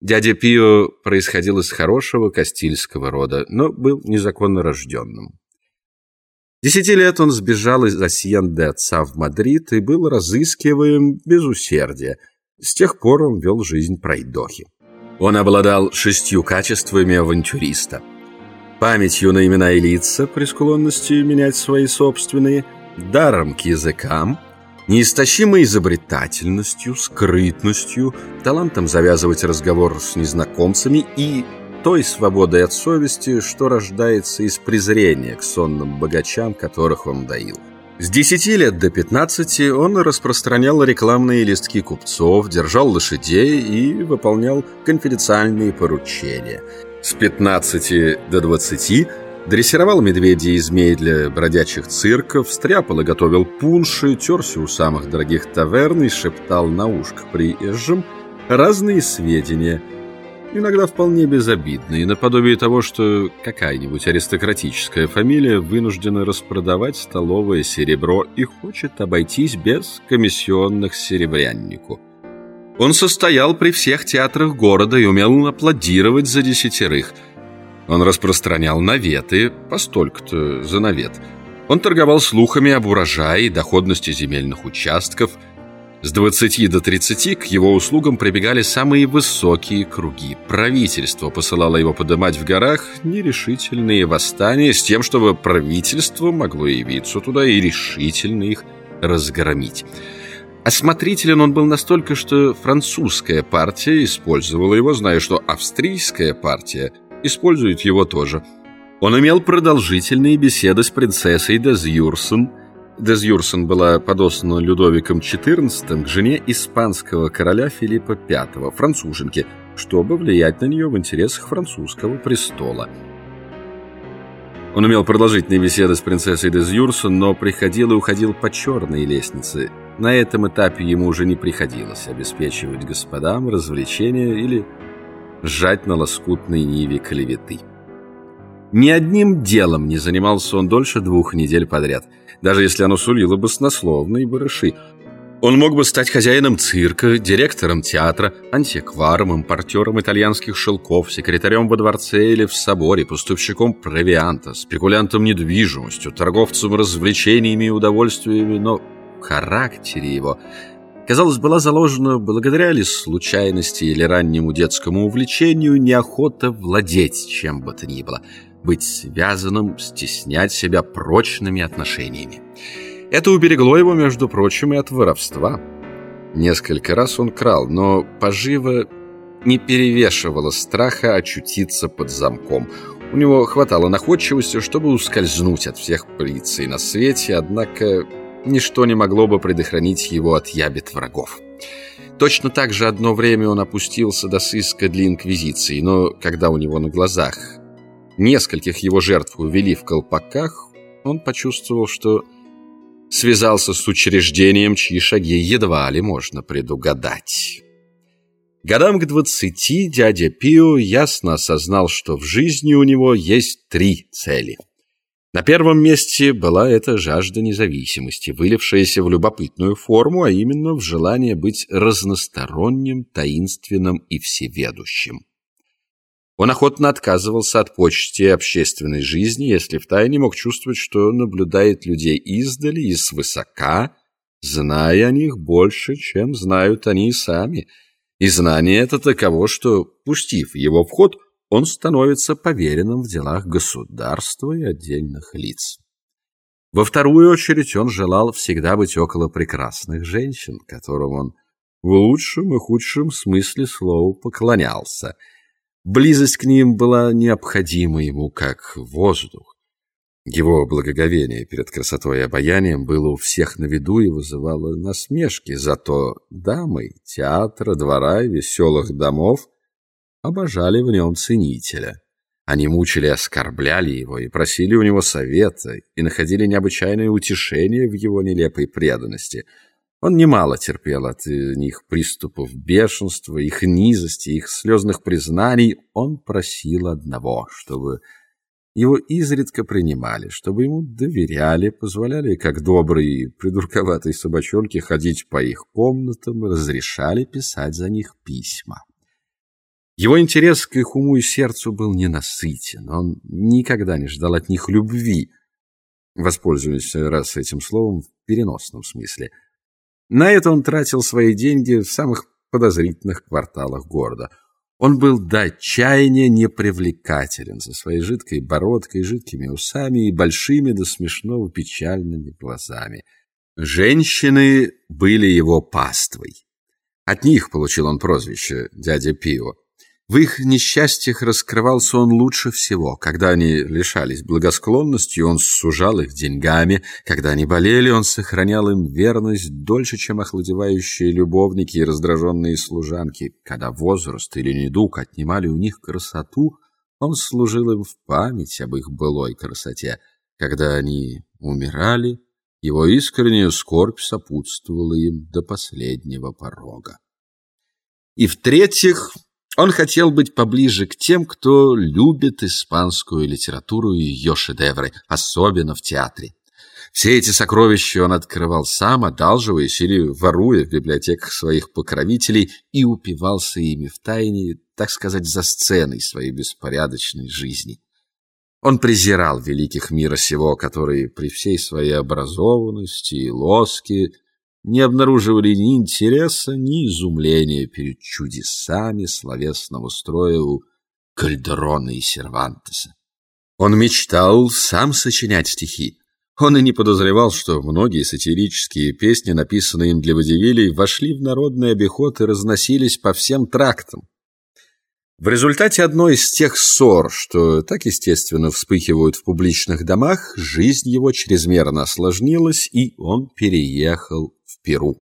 Дядя Пио происходил из хорошего кастильского рода, но был незаконно рожденным. Десяти лет он сбежал из Асьенды отца в Мадрид и был разыскиваем без усердия. С тех пор он вел жизнь пройдохи. Он обладал шестью качествами авантюриста. Памятью на имена и лица, при склонности менять свои собственные, даром к языкам, неистощимой изобретательностью, скрытностью, талантом завязывать разговор с незнакомцами и той свободой от совести, что рождается из презрения к сонным богачам, которых он доил. С 10 лет до 15 он распространял рекламные листки купцов, держал лошадей и выполнял конфиденциальные поручения. С 15 до 20 дрессировал медведей и змей для бродячих цирков, стряпал и готовил пунши, терся у самых дорогих таверн и шептал на ушко приезжим разные сведения – иногда вполне безобидные, наподобие того, что какая-нибудь аристократическая фамилия вынуждена распродавать столовое серебро и хочет обойтись без комиссионных серебряннику. Он состоял при всех театрах города и умел аплодировать за десятерых. Он распространял наветы, постольку-то за навет. Он торговал слухами об урожае и доходности земельных участков – с 20 до 30 к его услугам прибегали самые высокие круги. Правительство посылало его подымать в горах нерешительные восстания с тем, чтобы правительство могло явиться туда и решительно их разгромить. Осмотрителен он был настолько, что французская партия использовала его, зная, что австрийская партия использует его тоже. Он имел продолжительные беседы с принцессой Дезюрсон, Дезюрсон была подослана Людовиком XIV к жене испанского короля Филиппа V, француженке, чтобы влиять на нее в интересах французского престола. Он имел продолжительные беседы с принцессой Дезюрсон, но приходил и уходил по черной лестнице. На этом этапе ему уже не приходилось обеспечивать господам развлечения или сжать на лоскутной ниве клеветы. Ни одним делом не занимался он дольше двух недель подряд – даже если оно сулило баснословные барыши. Он мог бы стать хозяином цирка, директором театра, антикваром, импортером итальянских шелков, секретарем во дворце или в соборе, поставщиком провианта, спекулянтом недвижимостью, торговцем развлечениями и удовольствиями, но в характере его, казалось, была заложена благодаря ли случайности или раннему детскому увлечению неохота владеть чем бы то ни было – быть связанным, стеснять себя прочными отношениями. Это уберегло его, между прочим, и от воровства. Несколько раз он крал, но поживо не перевешивало страха очутиться под замком. У него хватало находчивости, чтобы ускользнуть от всех полиций на свете, однако ничто не могло бы предохранить его от ябед врагов. Точно так же одно время он опустился до сыска для Инквизиции, но когда у него на глазах нескольких его жертв увели в колпаках, он почувствовал, что связался с учреждением, чьи шаги едва ли можно предугадать. Годам к двадцати дядя Пио ясно осознал, что в жизни у него есть три цели. На первом месте была эта жажда независимости, вылившаяся в любопытную форму, а именно в желание быть разносторонним, таинственным и всеведущим. Он охотно отказывался от почти общественной жизни, если втайне мог чувствовать, что наблюдает людей издали и свысока, зная о них больше, чем знают они сами. И знание это таково, что, пустив его в ход, он становится поверенным в делах государства и отдельных лиц. Во вторую очередь он желал всегда быть около прекрасных женщин, которым он в лучшем и худшем смысле слова поклонялся – Близость к ним была необходима ему, как воздух. Его благоговение перед красотой и обаянием было у всех на виду и вызывало насмешки, зато дамы театра, двора и веселых домов обожали в нем ценителя. Они мучили оскорбляли его, и просили у него совета, и находили необычайное утешение в его нелепой преданности — он немало терпел от э, них приступов бешенства, их низости, их слезных признаний. Он просил одного, чтобы его изредка принимали, чтобы ему доверяли, позволяли, как добрые придурковатые собачонки, ходить по их комнатам и разрешали писать за них письма. Его интерес к их уму и сердцу был ненасытен. Он никогда не ждал от них любви. Воспользуюсь раз этим словом в переносном смысле. На это он тратил свои деньги в самых подозрительных кварталах города. Он был до отчаяния непривлекателен со своей жидкой бородкой, жидкими усами и большими до смешного печальными глазами. Женщины были его паствой. От них получил он прозвище «дядя Пио». В их несчастьях раскрывался он лучше всего. Когда они лишались благосклонности, он сужал их деньгами. Когда они болели, он сохранял им верность дольше, чем охладевающие любовники и раздраженные служанки. Когда возраст или недуг отнимали у них красоту, он служил им в память об их былой красоте. Когда они умирали, его искренняя скорбь сопутствовала им до последнего порога. И в-третьих, он хотел быть поближе к тем, кто любит испанскую литературу и ее шедевры, особенно в театре. Все эти сокровища он открывал сам, одалживаясь или воруя в библиотеках своих покровителей и упивался ими в тайне, так сказать, за сценой своей беспорядочной жизни. Он презирал великих мира сего, которые при всей своей образованности и лоске не обнаруживали ни интереса, ни изумления перед чудесами словесного строя у Кальдерона и Сервантеса. Он мечтал сам сочинять стихи. Он и не подозревал, что многие сатирические песни, написанные им для водевилей, вошли в народный обиход и разносились по всем трактам. В результате одной из тех ссор, что так естественно вспыхивают в публичных домах, жизнь его чрезмерно осложнилась, и он переехал Перу.